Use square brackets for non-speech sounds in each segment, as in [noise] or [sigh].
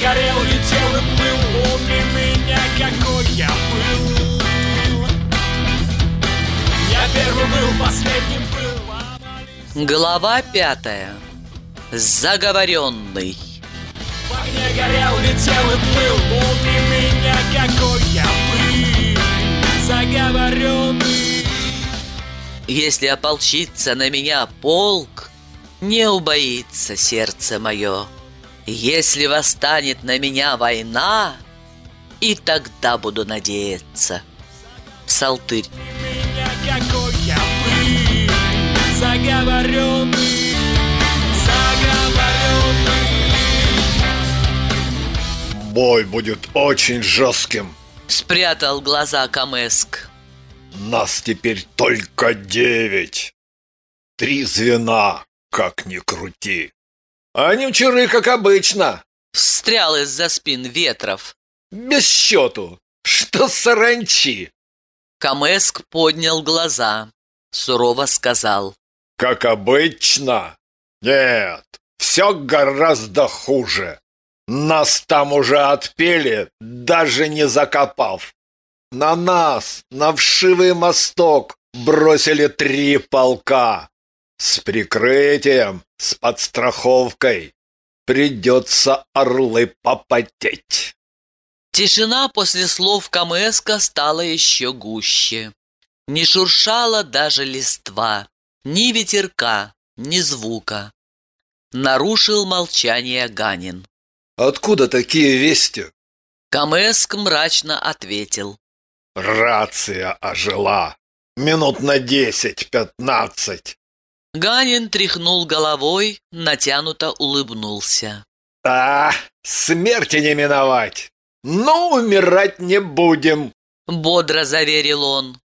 горел, летел и плыл Помни меня, какой я был. Я первый был, последним был. Глава пятая. Заговоренный. В огне горел, летел и плыл Помни меня, какой я был. Заговоренный. Если ополчится на меня полк Не убоится сердце мое Если восстанет на меня война И тогда буду надеяться Псалтырь меня, какой я был Заговоренный Заговоренный Бой будет очень жестким. Спрятал глаза Камеск Нас теперь только девять. Три звена, как ни крути. А немчуры, как обычно, Встрял из-за спин ветров без счету. Что саранчи? Камеск поднял глаза Сурово сказал Как обычно? Нет, все гораздо хуже. Нас там уже отпели, даже не закопав. На нас, на вшивый мосток, бросили три полка. С прикрытием, с подстраховкой. Придется орлы попотеть. Тишина после слов Камеска стала еще гуще. Не шуршала даже листва, ни ветерка, ни звука. Нарушил молчание Ганин. Откуда такие вести? Камеск мрачно ответил. Рация ожила. Минут на десять-пятнадцать. Ганин тряхнул головой, натянуто улыбнулся. А, смерти не миновать. Но умирать не будем. Бодро заверил он.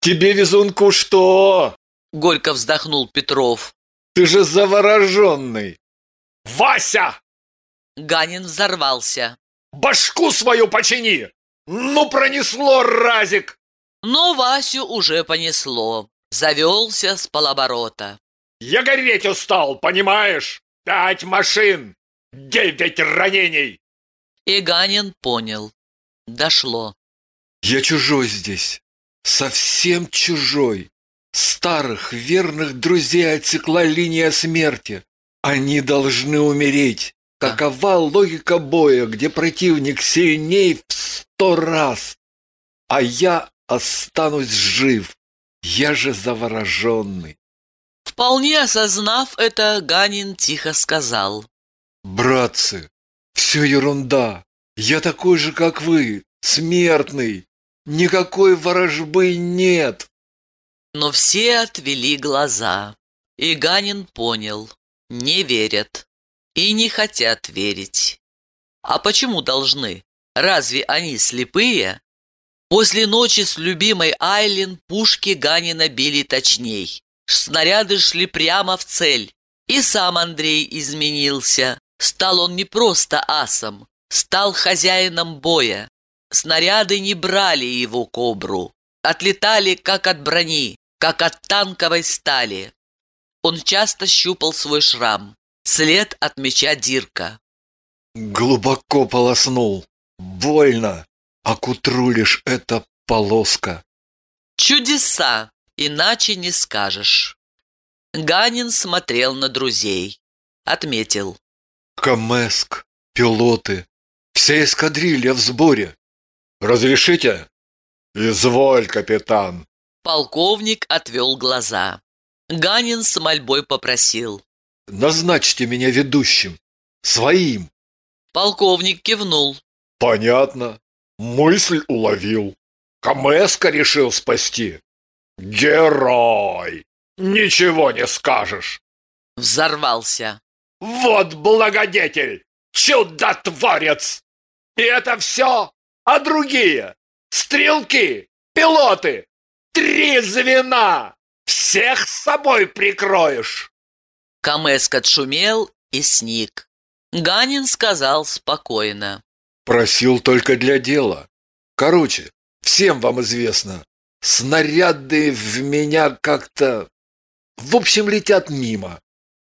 Тебе, везунку, что? Горько вздохнул Петров. Ты же завороженный. Вася! Ганин взорвался. Башку свою почини! Ну, пронесло, разик! Но Васю уже понесло. Завелся с полоборота. Я гореть устал, понимаешь? Пять машин, девять ранений. И Ганин понял. Дошло. Я чужой здесь, совсем чужой. Старых, верных друзей отсекла линия смерти. Они должны умереть. Такова логика боя, где противник сильней в сто раз. А я останусь жив. Я же завороженный. Вполне осознав это, Ганин тихо сказал. Братцы, все ерунда. Я такой же, как вы, смертный. Никакой ворожбы нет. Но все отвели глаза. И Ганин понял. Не верят. И не хотят верить. А почему должны? Разве они слепые? После ночи с любимой Айлин пушки Ганина били точней. Снаряды шли прямо в цель. И сам Андрей изменился. Стал он не просто асом, стал хозяином боя. Снаряды не брали его кобру, отлетали как от брони, как от танковой стали. Он часто щупал свой шрам, след от меча Дирка. Глубоко полоснул. Больно. А к утру лишь эта полоска. Чудеса, иначе не скажешь. Ганин смотрел на друзей. Отметил. Камеск, пилоты, вся эскадрилья в сборе. Разрешите? Изволь, капитан. Полковник отвел глаза. Ганин с мольбой попросил. Назначьте меня ведущим, своим. Полковник кивнул. Понятно. Мысль уловил. Камеска решил спасти. Герой! Ничего не скажешь. Взорвался. Вот благодетель! Чудотворец! И это все? А другие? Стрелки, пилоты, три звена! Всех с собой прикроешь! Камеск отшумел и сник. Ганин сказал спокойно. Просил только для дела. Короче, всем вам известно, снаряды в меня как-то... В общем, летят мимо.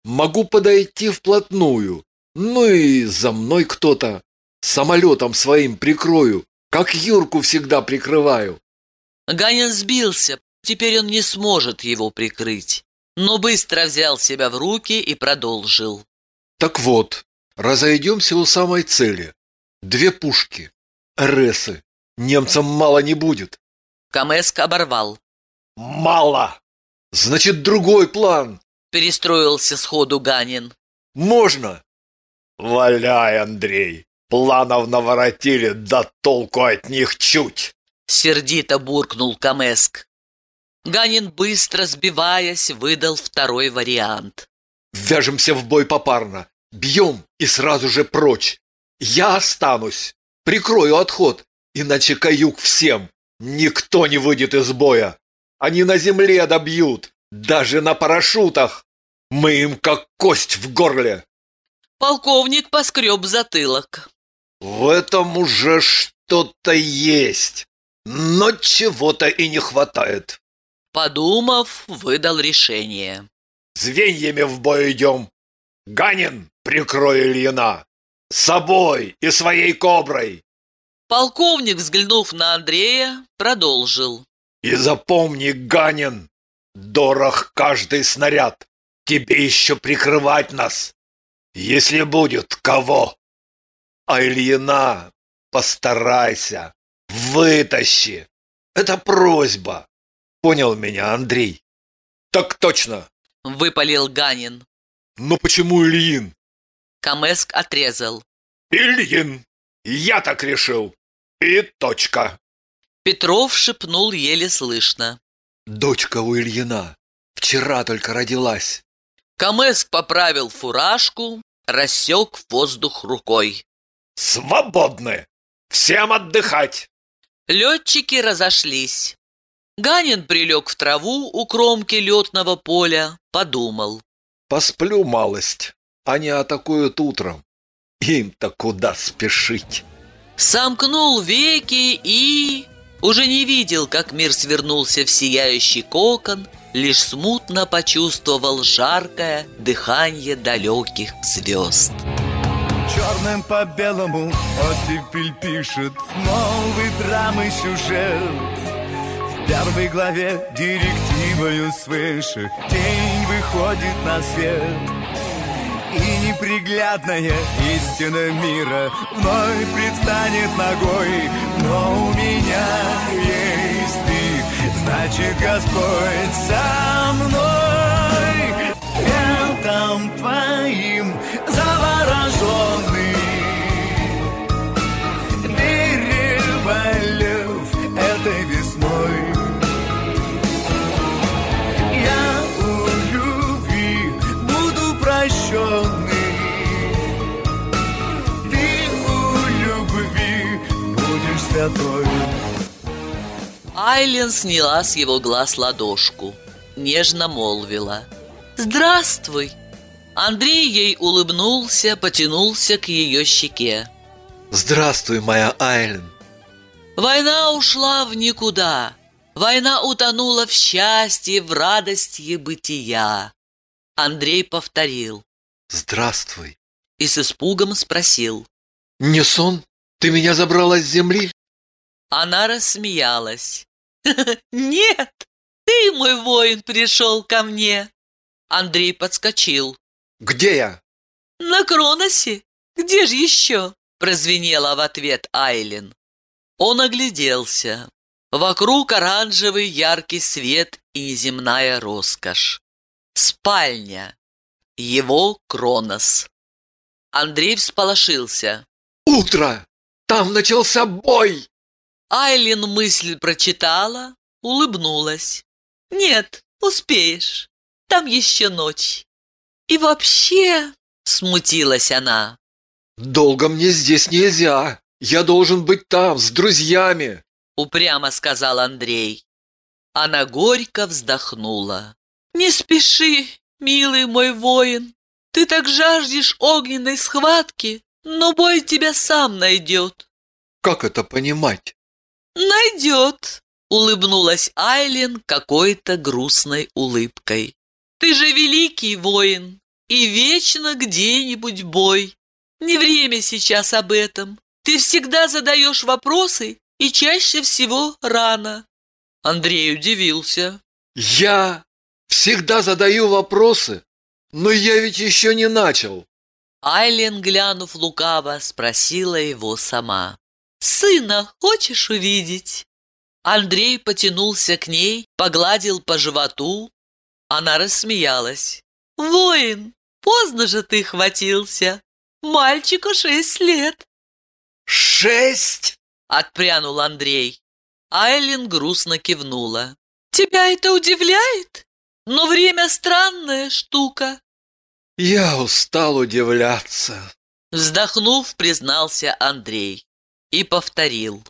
Могу подойти вплотную. Ну и за мной кто-то. Самолетом своим прикрою, как Юрку всегда прикрываю. Ганин сбился, теперь он не сможет его прикрыть, но быстро взял себя в руки и продолжил. Так вот, разойдемся у самой цели. Две пушки. РСы. Немцам мало не будет. Камеск оборвал. Мало! Значит, другой план. Перестроился сходу Ганин. Можно. Валяй, Андрей! Планов наворотили, да толку от них чуть! Сердито буркнул Камеск. Ганин, быстро сбиваясь, выдал второй вариант. Вяжемся в бой попарно. Бьем и сразу же прочь. Я останусь. Прикрою отход, иначе каюк всем. Никто не выйдет из боя. Они на земле добьют, даже на парашютах. Мы им как кость в горле. Полковник поскреб затылок. В этом уже что-то есть, но чего-то и не хватает. Подумав, выдал решение. Звеньями в бой идем. Ганин, прикрой Ильина. Собой и своей коброй. Полковник, взглянув на Андрея, продолжил. И запомни, Ганин, дорог каждый снаряд. Тебе еще прикрывать нас, если будет кого. А Ильина постарайся, вытащи. Это просьба. Понял меня, Андрей? Так точно. Выпалил Ганин. Но почему Ильин? Камеск отрезал. Ильин, я так решил. И точка. Петров шепнул еле слышно. Дочка у Ильина. Вчера только родилась. Камеск поправил фуражку, рассек воздух рукой. Свободны. Всем отдыхать. Летчики разошлись. Ганин прилег в траву у кромки летного поля, подумал. Посплю малость. Они атакуют утром. Им-то куда спешить? Сомкнул веки и... Уже не видел, как мир свернулся в сияющий кокон, лишь смутно почувствовал жаркое дыхание далеких звезд. Черным по белому оттепель пишет новый драмы сюжет. В первой главе директивою свыше День выходит на свет И неприглядная истина мира Вновь предстанет ногой. Но у меня есть ты Значит, Господь со мной. Летом твоим завороженный святой Айлен сняла с его глаз ладошку, нежно молвила. «Здравствуй!» Андрей ей улыбнулся, потянулся к ее щеке. Здравствуй, моя Айлен. Война ушла в никуда. Война утонула в счастье, в радости бытия. Андрей повторил Здравствуй. и с испугом спросил. Не сон? Ты меня забрала с земли? Она рассмеялась. [laughs] «Нет, ты, мой воин, пришел ко мне!» Андрей подскочил. Где я? «На Кроносе? Где же еще?» Прозвенела в ответ Айлин. Он огляделся. Вокруг оранжевый яркий свет и неземная роскошь. Спальня. Его Кронос. Андрей всполошился. Утро! Там начался бой! Айлин мысль прочитала, улыбнулась. «Нет, успеешь. Там еще ночь. И вообще...» — смутилась она. Долго мне здесь нельзя. Я должен быть там, с друзьями. Упрямо сказал Андрей. Она горько вздохнула. «Не спеши, милый мой воин. Ты так жаждешь огненной схватки, но бой тебя сам найдет». Как это понимать? «Найдет», — улыбнулась Айлин какой-то грустной улыбкой. «Ты же великий воин, и вечно где-нибудь бой. Не время сейчас об этом. Ты всегда задаешь вопросы и чаще всего рано. Андрей удивился. Я всегда задаю вопросы, но я ведь еще не начал. Айлен, глянув лукаво, спросила его сама. «Сына хочешь увидеть?» Андрей потянулся к ней, погладил по животу. Она рассмеялась. «Воин, поздно же ты хватился. Мальчику шесть лет». «Шесть?» — отпрянул Андрей. Айлин грустно кивнула. «Тебя это удивляет? Но время странная штука». «Я устал удивляться», — вздохнув, признался Андрей и повторил.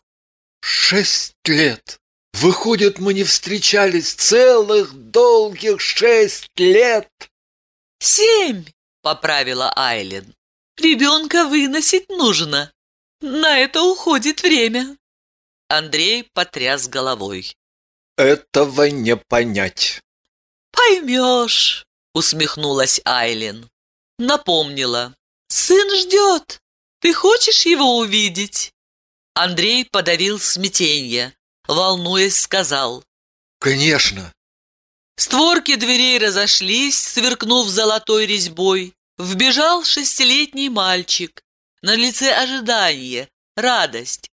«Шесть лет! Выходит, мы не встречались целых долгих шесть лет!» «Семь!» — поправила Айлин. «Ребенка выносить нужно. На это уходит время». Андрей потряс головой. «Этого не понять». «Поймешь», — усмехнулась Айлин. Напомнила. «Сын ждет. Ты хочешь его увидеть?» Андрей подавил смятение, волнуясь, сказал. «Конечно». Створки дверей разошлись, сверкнув золотой резьбой. Вбежал шестилетний мальчик. На лице ожидание, радость.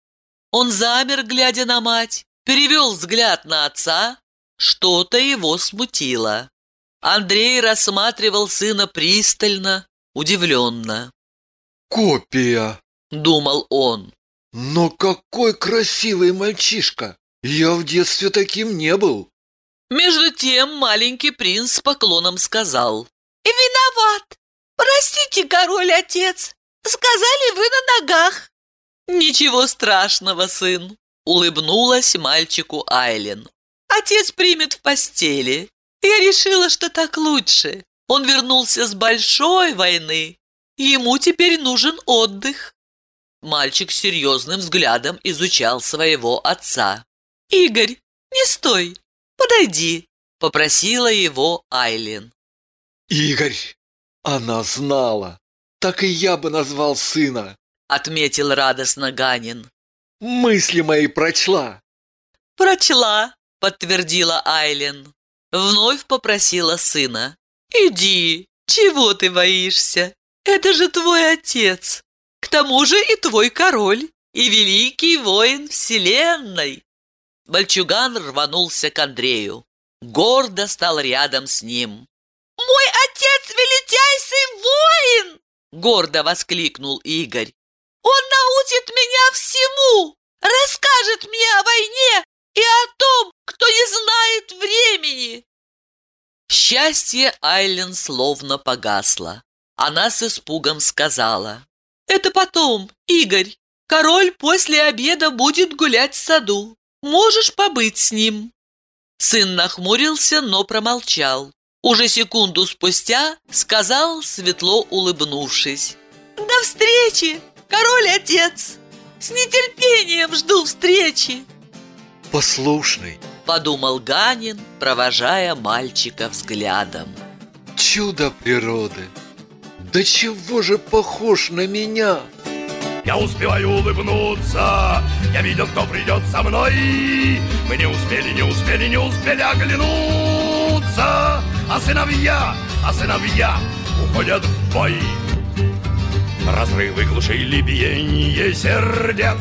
Он замер, глядя на мать, перевел взгляд на отца. Что-то его смутило. Андрей рассматривал сына пристально, удивленно. «Копия!» — думал он. «Но какой красивый мальчишка! Я в детстве таким не был!» Между тем маленький принц с поклоном сказал. «Виноват! Простите, король-отец! Сказали вы на ногах!» «Ничего страшного, сын!» — улыбнулась мальчику Айлен. «Отец примет в постели. Я решила, что так лучше. Он вернулся с большой войны. Ему теперь нужен отдых». Мальчик серьезным взглядом изучал своего отца. «Игорь, не стой! Подойди!» — попросила его Айлин. «Игорь! Она знала! Так и я бы назвал сына!» — отметил радостно Ганин. «Мысли мои прочла!» «Прочла!» — подтвердила Айлин. Вновь попросила сына. «Иди! Чего ты боишься? Это же твой отец! К тому же и твой король, и великий воин вселенной!» Мальчуган рванулся к Андрею. Гордо стал рядом с ним. «Мой отец величайший воин!» Гордо воскликнул Игорь. «Он научит меня всему! Расскажет мне о войне и о том, кто не знает времени!» Счастье Айлен словно погасло. Она с испугом сказала. «Это потом, Игорь. Король после обеда будет гулять в саду. Можешь побыть с ним». Сын нахмурился, но промолчал. Уже секунду спустя сказал, светло улыбнувшись. «До встречи, король-отец! С нетерпением жду встречи!» «Послушный!» — подумал Ганин, провожая мальчика взглядом. «Чудо природы! Да чего же похож на меня?» Я успеваю улыбнуться. Я видел, кто придет со мной. Мы не успели, не успели, не успели оглянуться. А сыновья, а сыновья уходят в бой. Разрывы глушили биение сердец.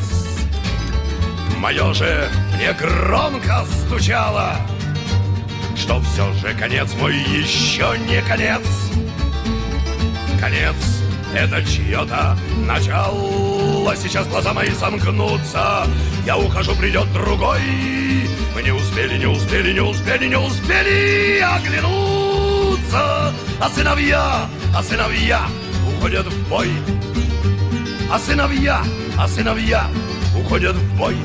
Мое же мне громко стучало Что все же конец мой еще не конец Конец. Это чье-то начало. Сейчас глаза мои сомкнутся Я ухожу, придет другой. Мы не успели, не успели, не успели, не успели оглянуться. А сыновья, а сыновья уходят в бой. А сыновья, а сыновья уходят в бой